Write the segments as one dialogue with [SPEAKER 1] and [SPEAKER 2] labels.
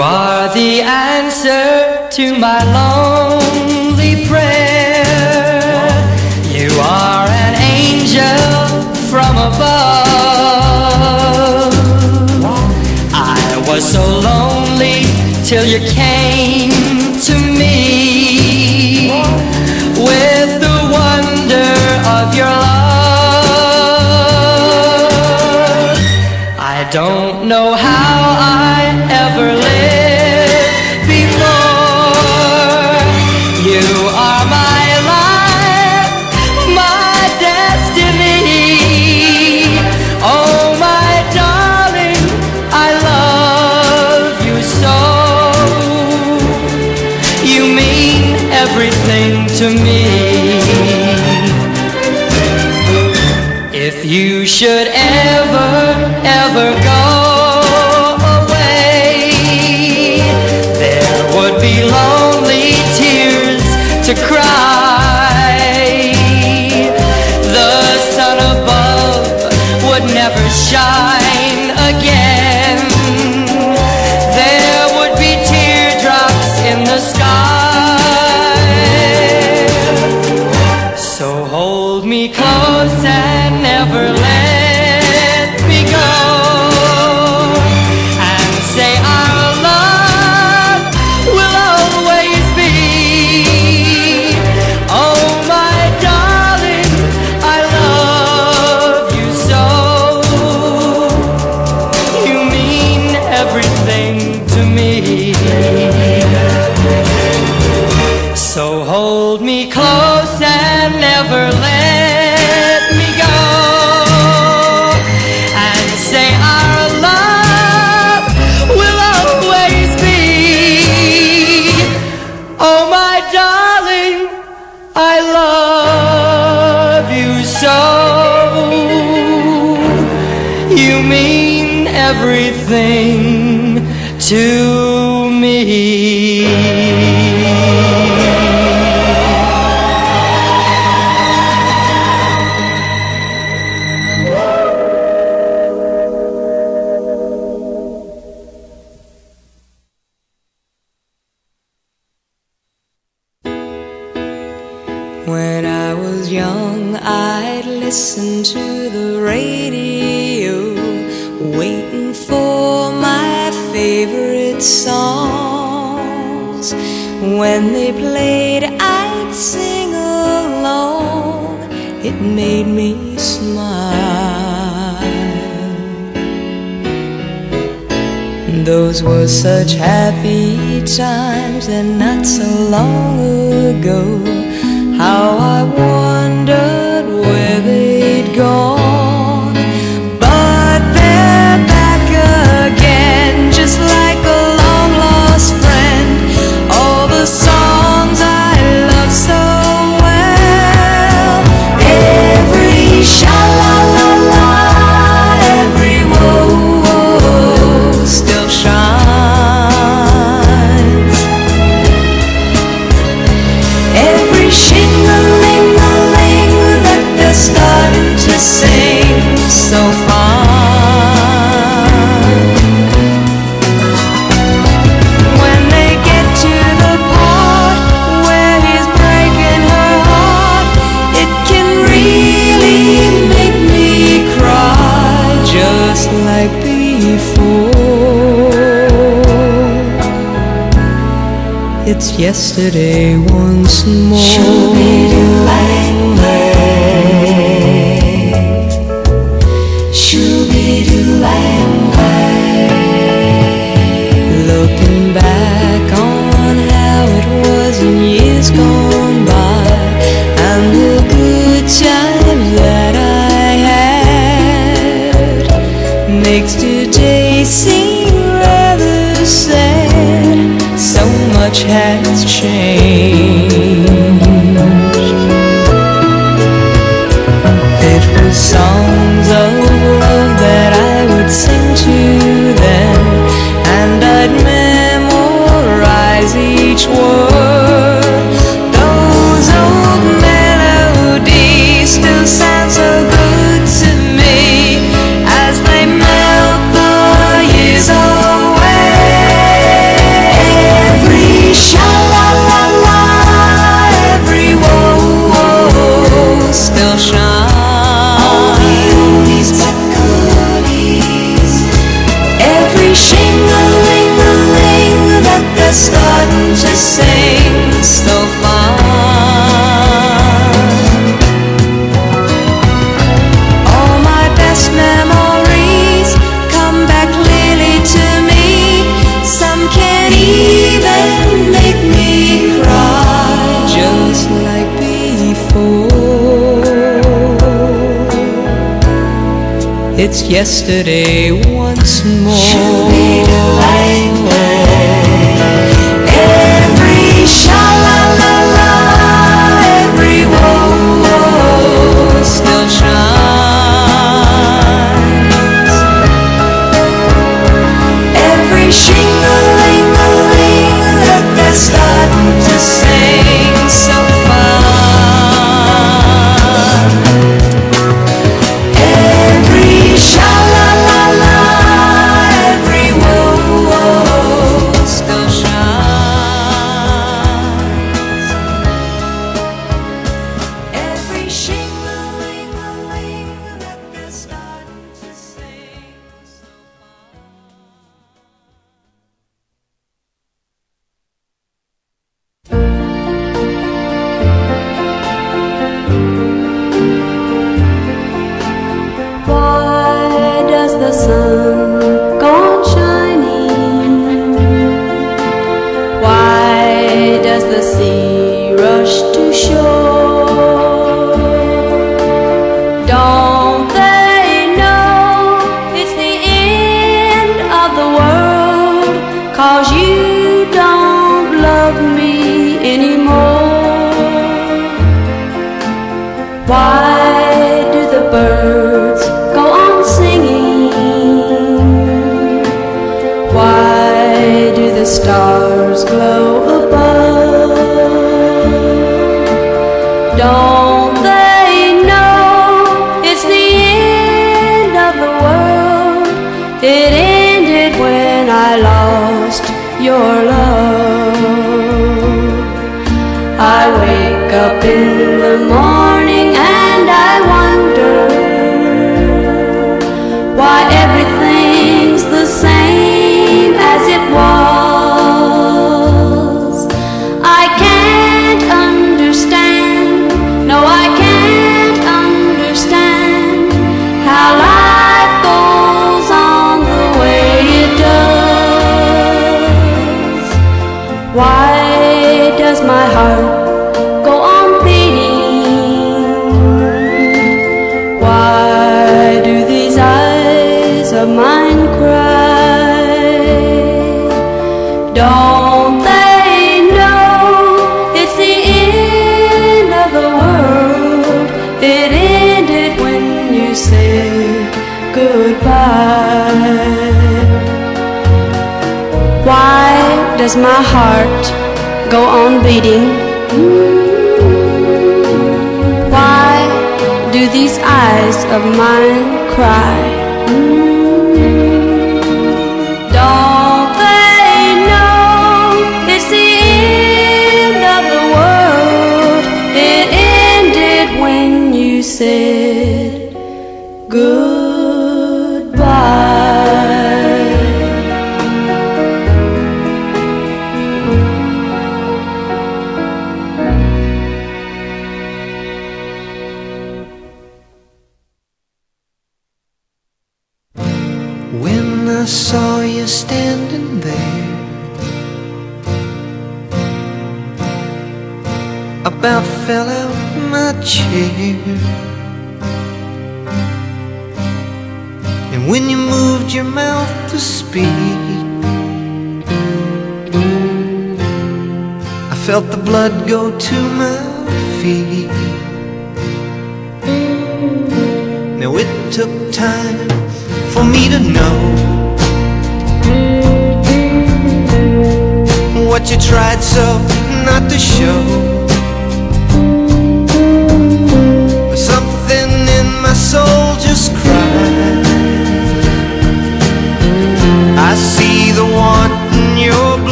[SPEAKER 1] You are the answer to my lonely prayer. You are an angel from above. I was so lonely till you came to me with the wonder of your love.
[SPEAKER 2] It's yesterday once more. Looking back on how it was in years gone by, and the good times that I had makes today seem rather sad much has changed. It was songs of love that I would sing. so far. All my best memories come back clearly to me. Some can even make me cry, just like before. It's yesterday once more.
[SPEAKER 3] mine cry. Don't they know it's the end of the world? It ended when you said goodbye. Why does my heart go on beating? Why do these eyes of mine cry?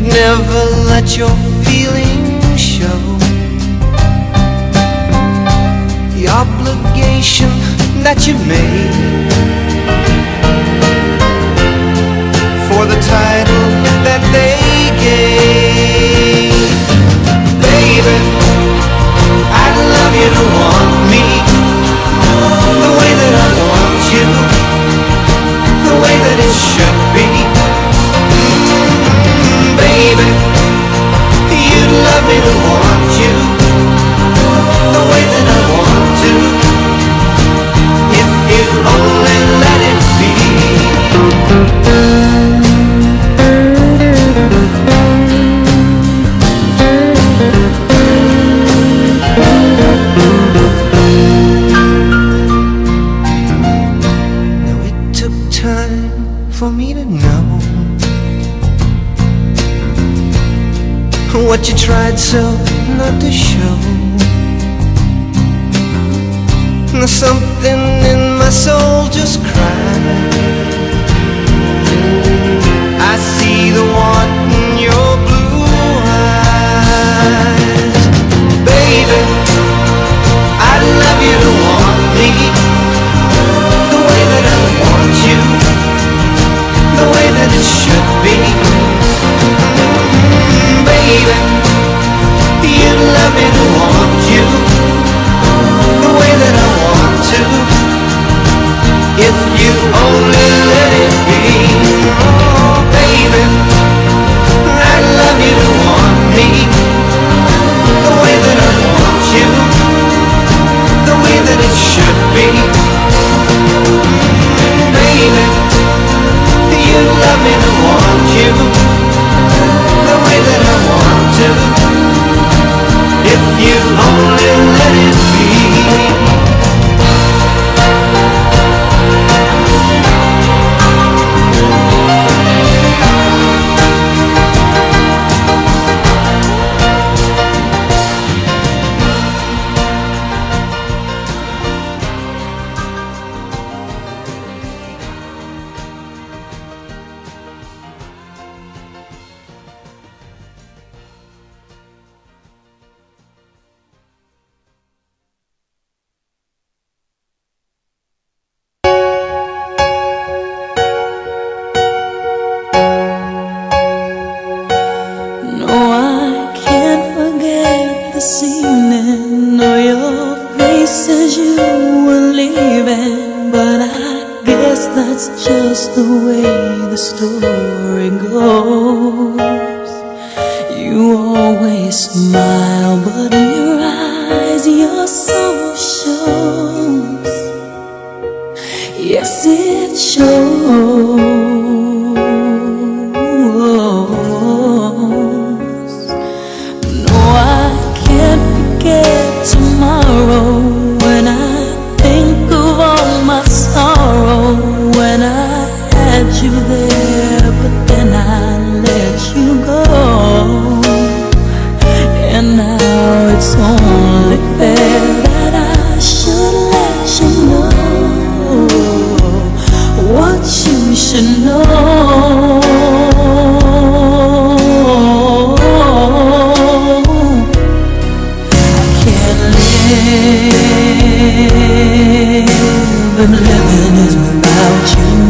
[SPEAKER 4] should never let your feelings show.
[SPEAKER 3] The obligation that you made For the title that they gave. Baby, I'd love you to want me The way that I want you The way that it should tried so not to show. Now something in my soul just cried.
[SPEAKER 5] lonely. living is without you.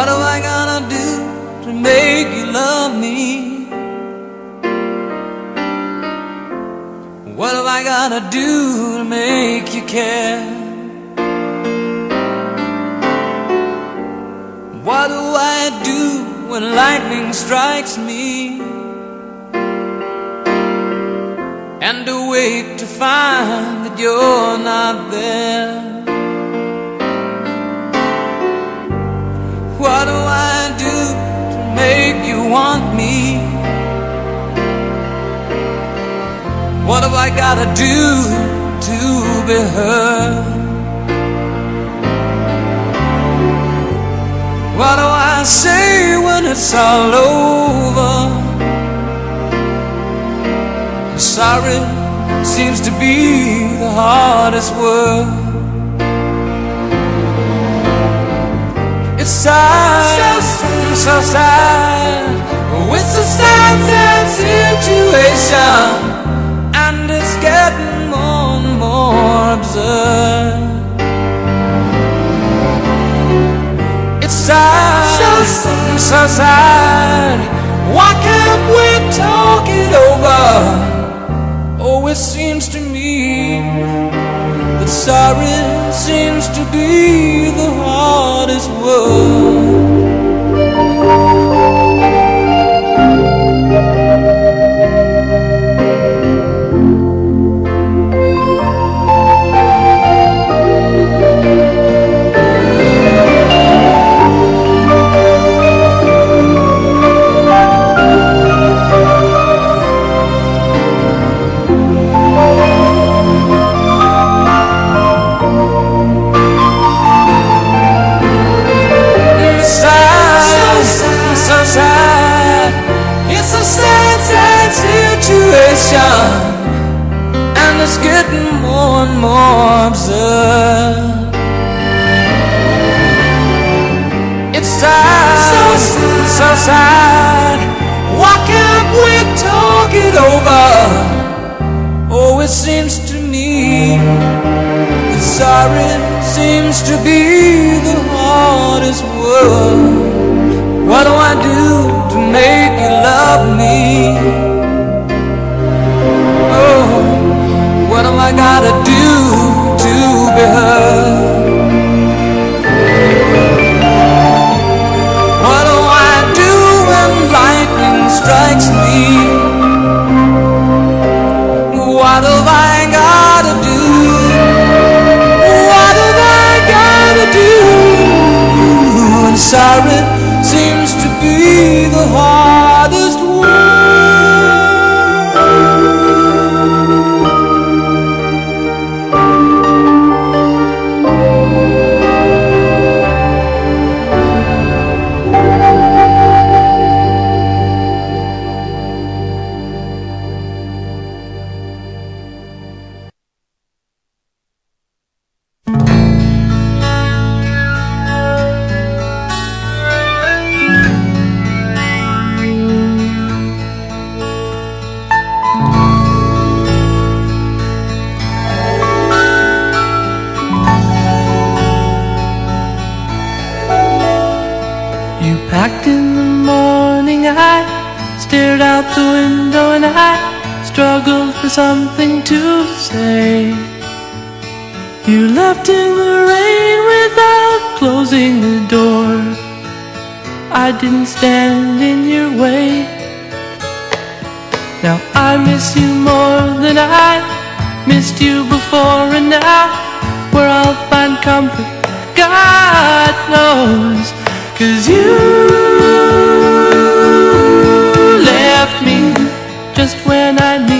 [SPEAKER 5] What am I gonna do to make you love me? What am I gonna do to make you care? What do I do when lightning strikes me? And awake to find that you're not there What do I do to make you want me? What have I gotta do to be heard? What do I say when it's all over? Sorry seems to be the hardest word. It's sad, so sad. It's a sad, sad situation, and it's getting more and more absurd. It's sad, so, so sad. Why can't we talk it over? Oh, it seems to me sorry seems to be the hardest word. It's getting more and more absurd. It's sad, so sad, so sad. Why can't we talk it over? Oh, it seems to me that sorry seems to be the hardest word. What do I do to make you love me? Am I gotta do to be heard? What do I do when lightning strikes me? What have I gotta do? What have I gotta do? And sorry missed you before, and now where I'll find comfort, God knows. Cause you left me just when I needed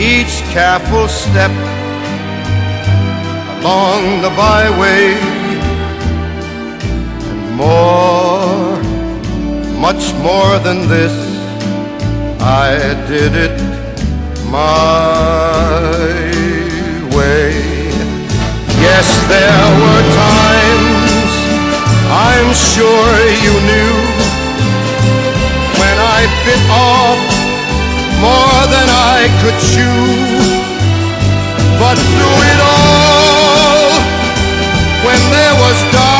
[SPEAKER 6] each careful step along the byway, and more, much more than this, I did it my way. Yes, there were times I'm sure you knew when I bit off more than I could chew. But through it all, when there was doubt,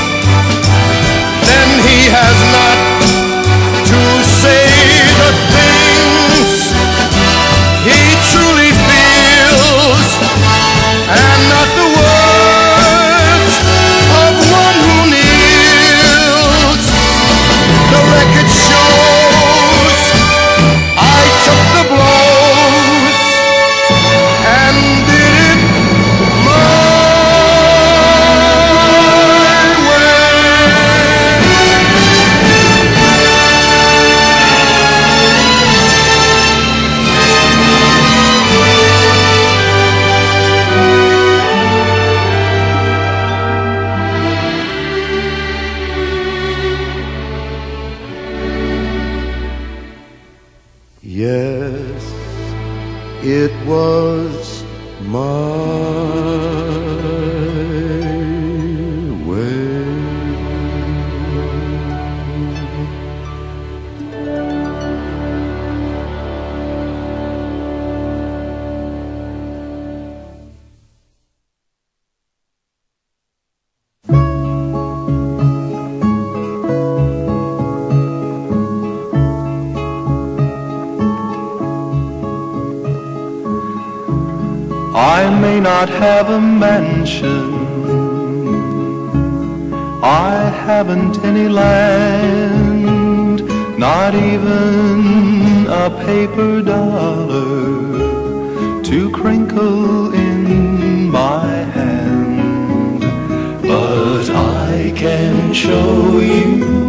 [SPEAKER 6] has not
[SPEAKER 7] show you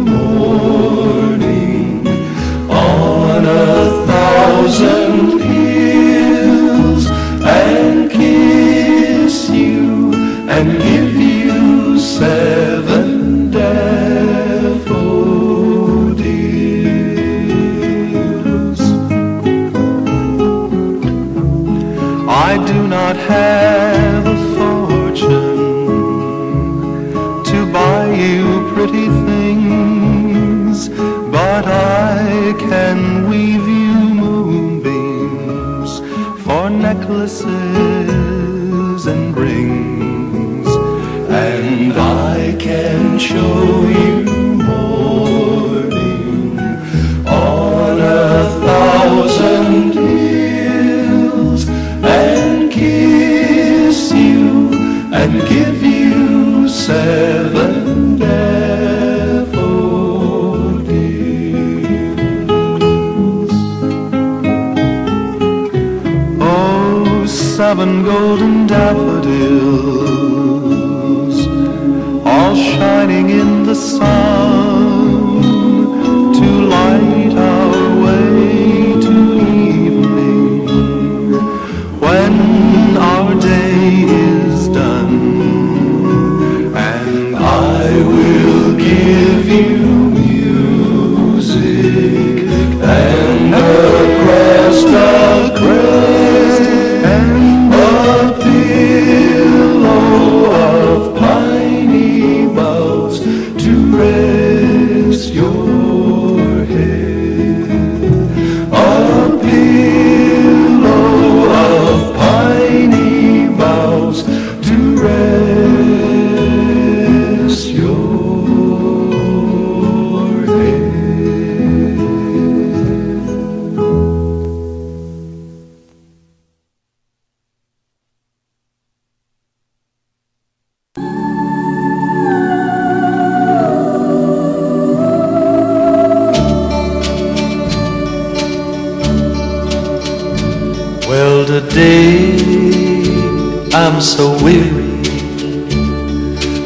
[SPEAKER 4] I'm so weary.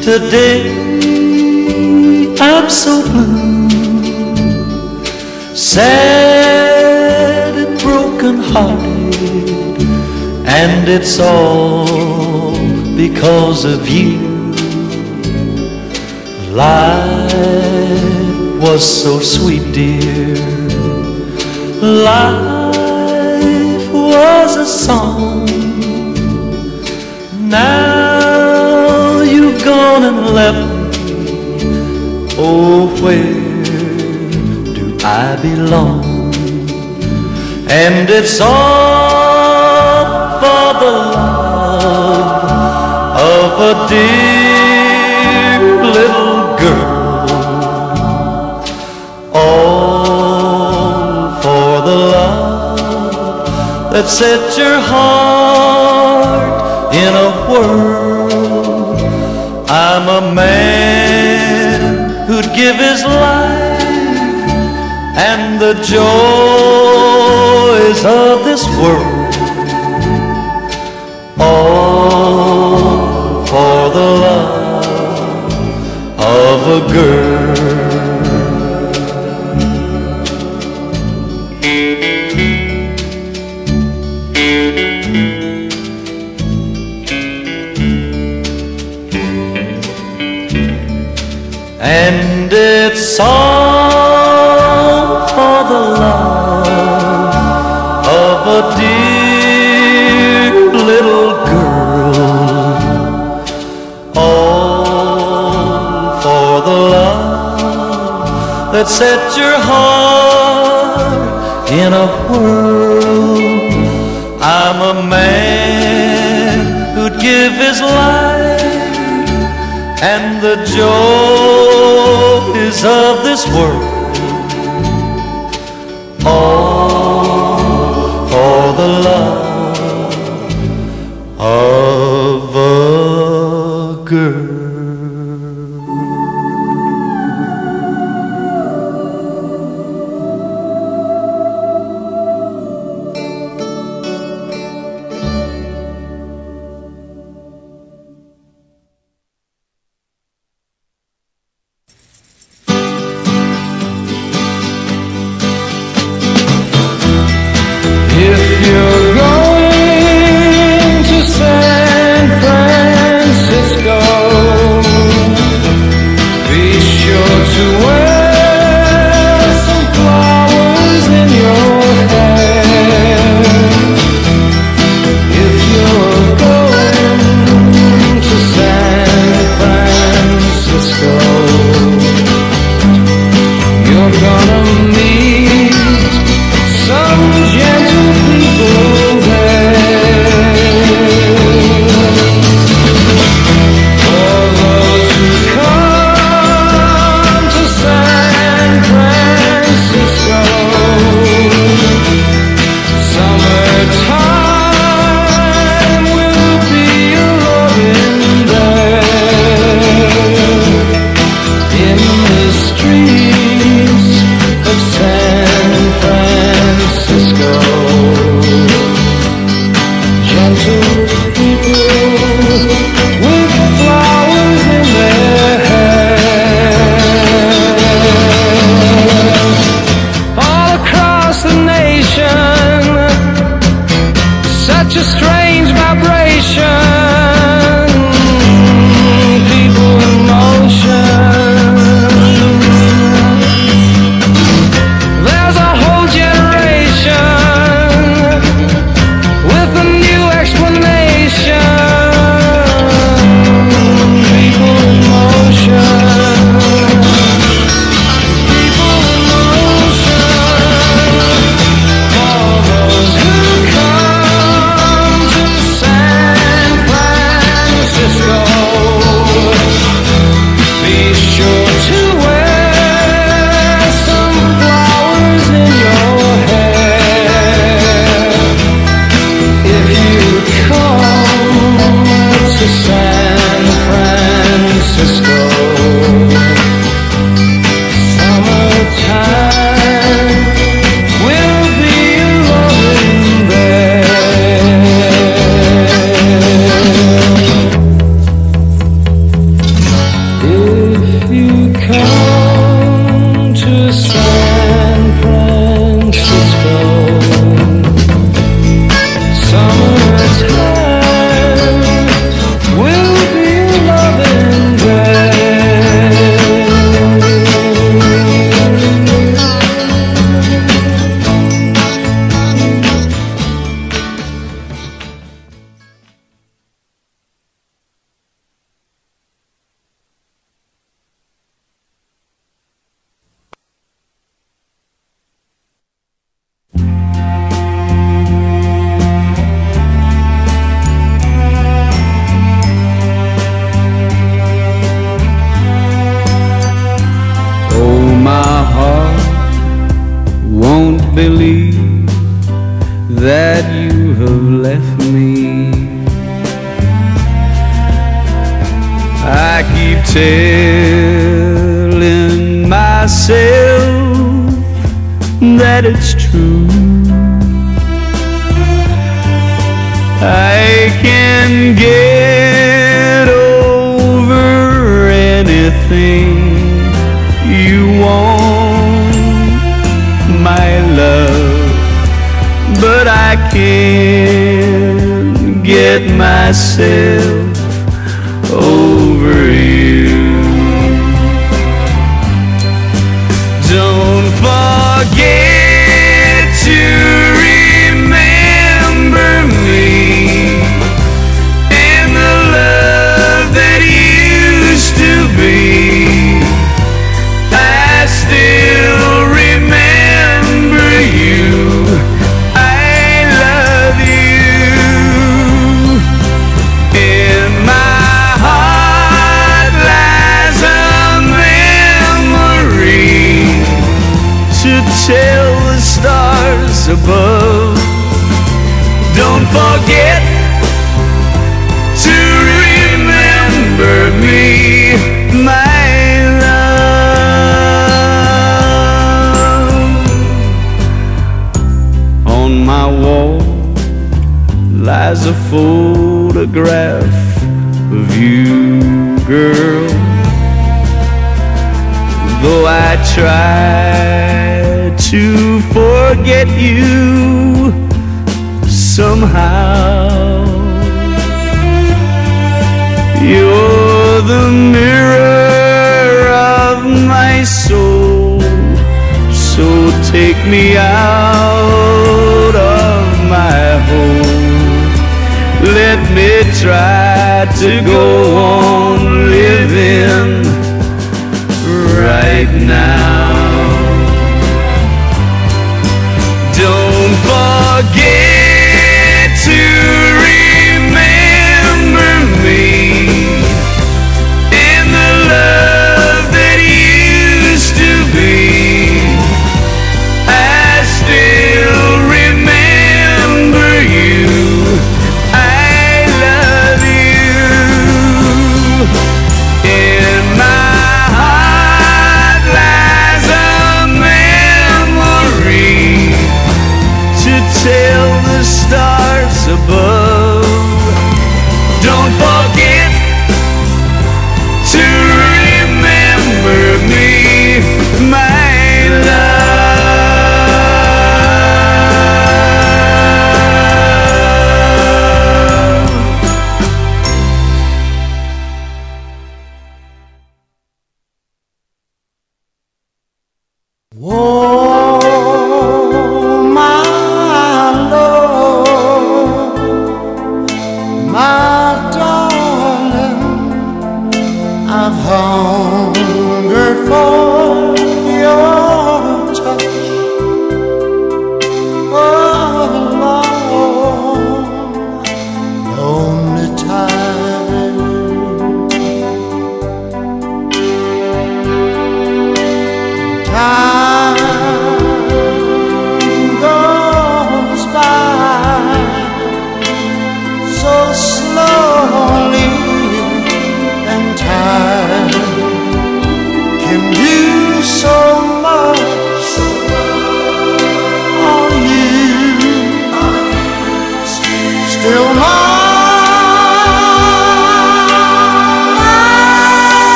[SPEAKER 4] Today I'm so blue. Sad and broken hearted. And it's all because of you. Life was so sweet, dear. Life was a song. Now you've gone and left me. Oh, where do I belong? And it's all for the love of a dear little girl. All for the love that set your heart in a whirl. I'm a man who'd give his life and the joys of this world. All for the love of a girl. And it's all for the love of a dear little girl. All for the love that set your heart in a whirl. I'm a man who'd give his life and the joys of this world. All
[SPEAKER 8] that you have left me. I keep telling myself that it's true. I can get. myself. photograph of you, girl. Though I try to forget you somehow, you're the mirror of my soul. So take me out of my hole let me try to go on living right now. Don't forget. the stars above.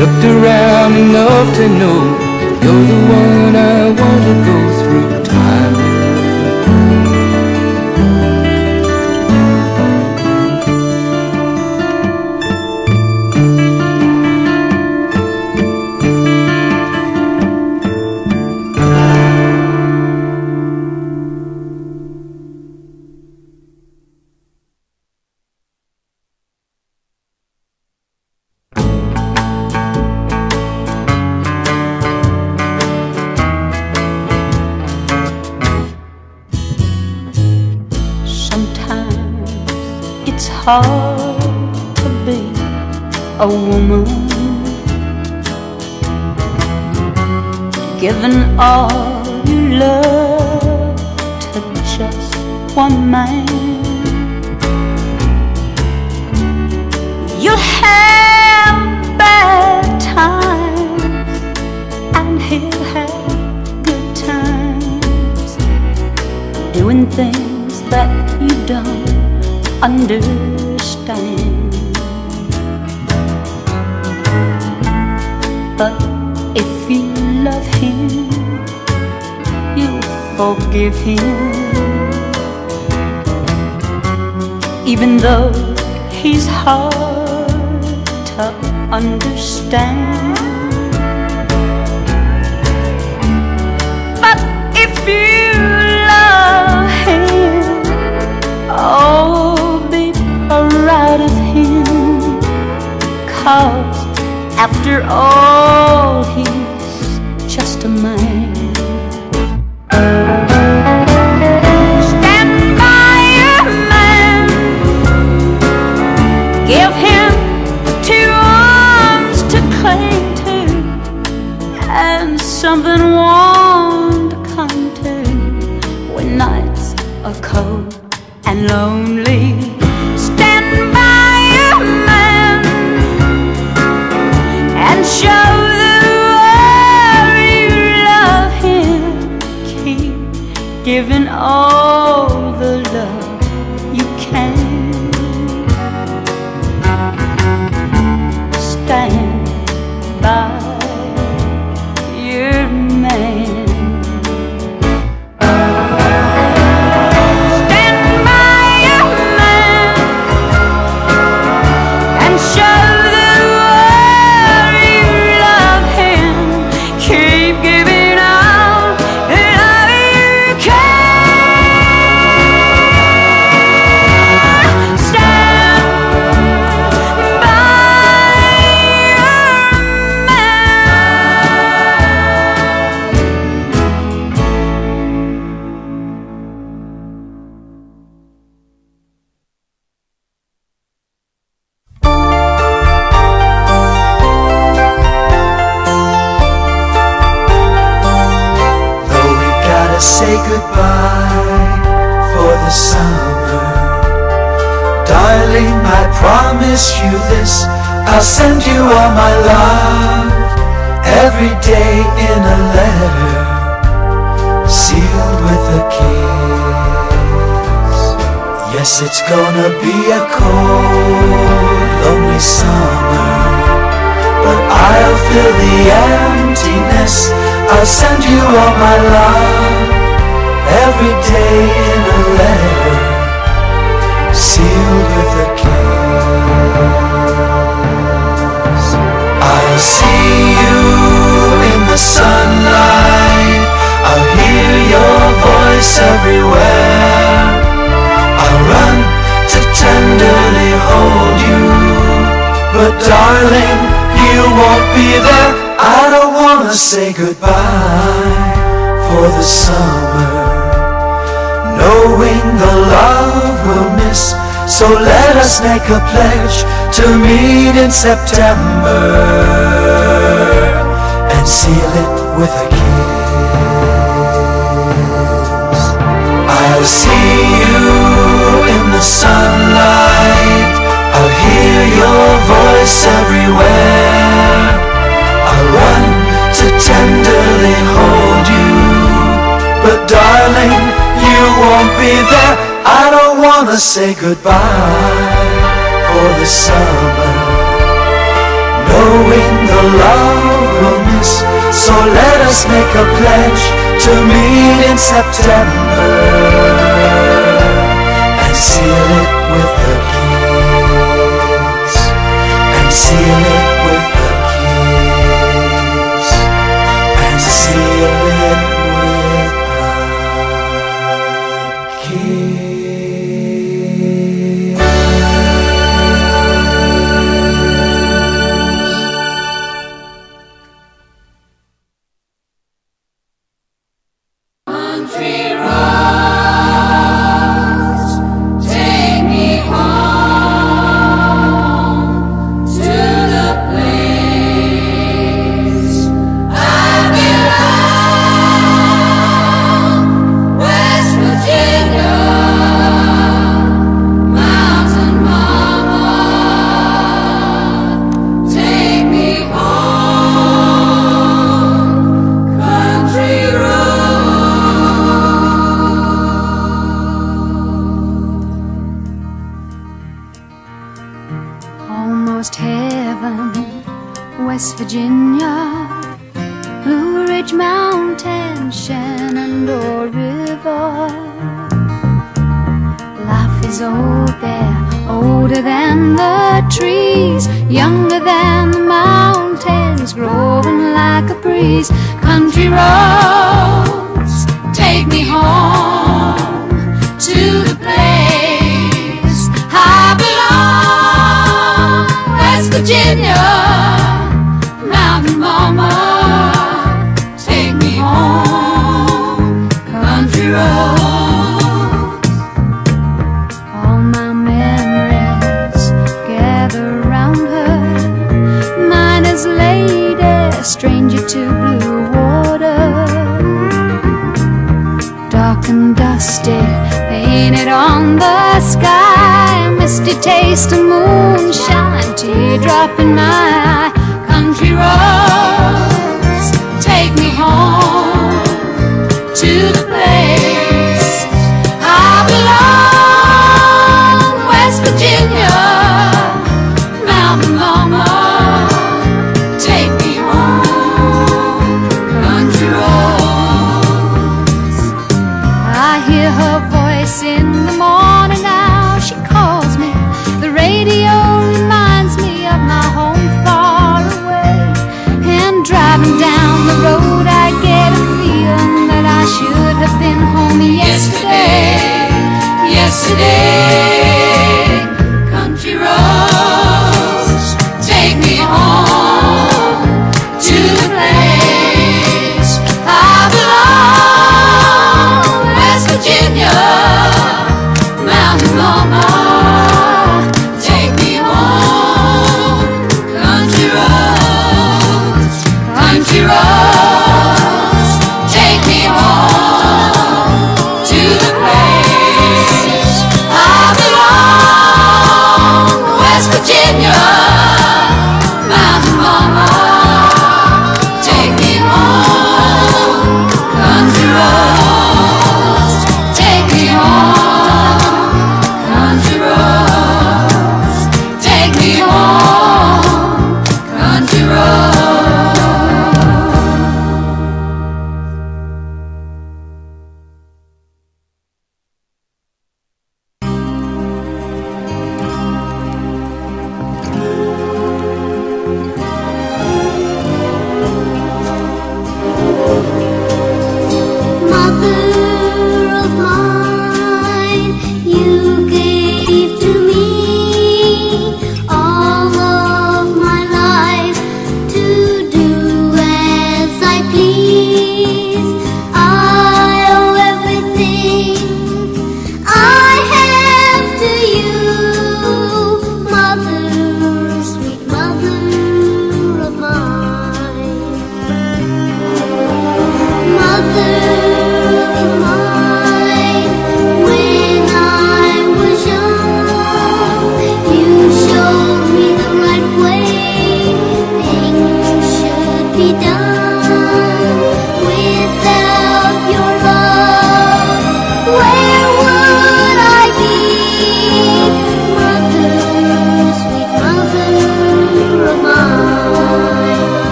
[SPEAKER 5] Looked around enough to know you're the one I want to go through
[SPEAKER 2] woman, giving all you love to just one man. You'll have bad times, and he'll have good times. Doing things that you don't understand. But if you love him, you'll forgive him. Even though he's hard to understand. But if you love him, oh, be proud of him. Cause after all, he's
[SPEAKER 4] Yes, it's gonna be a cold, lonely summer. But I'll fill the emptiness. I'll send you all my love every day in a letter sealed with a kiss. I'll see you in the sunlight. I'll hear your voice everywhere. Tenderly hold you. But darling, you won't be there. I don't wanna say goodbye for the summer. Knowing the love we'll miss. So let us make a pledge to meet in September and seal it with a kiss. I'll see you sunlight. I'll hear your voice everywhere. I'll run to tenderly hold you. But darling, you won't be there. I don't wanna say goodbye for the summer. Knowing the love we'll miss. So let us make a pledge to meet in September seal it with a kiss. And seal it with